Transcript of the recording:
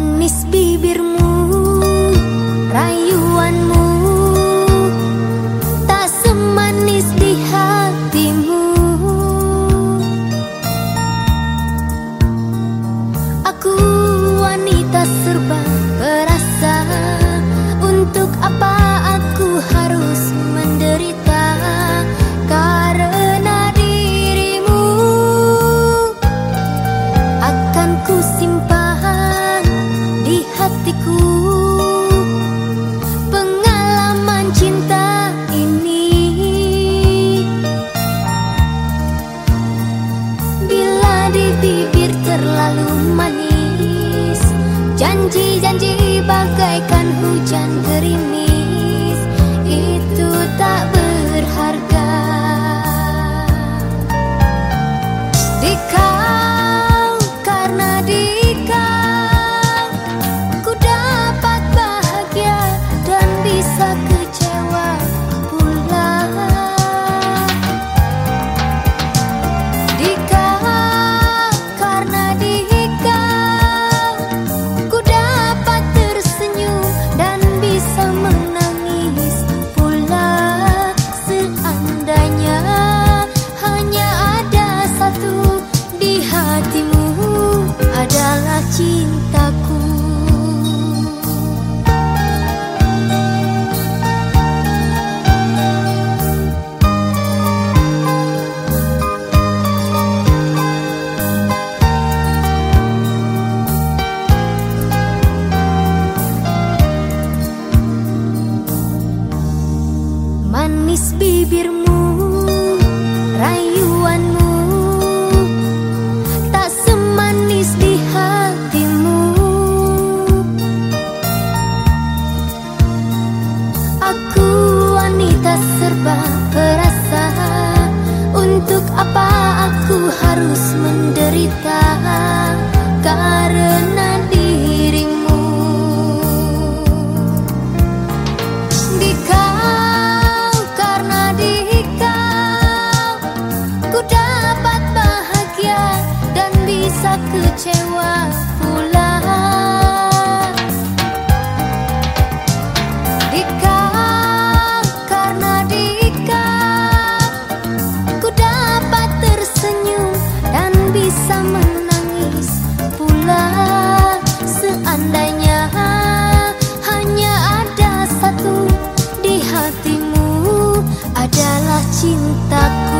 Manis bibirmu, rayuanmu Tak semanis di hatimu. Aku Pengalaman cinta ini, bila di bibir terlalu manis Janji-janji bagaikan hujan gerimis Itu bakacak harus menderita karena dirimu. Dikau karena dikau ku dapat bahagia dan bisa kecewa pula. cintaku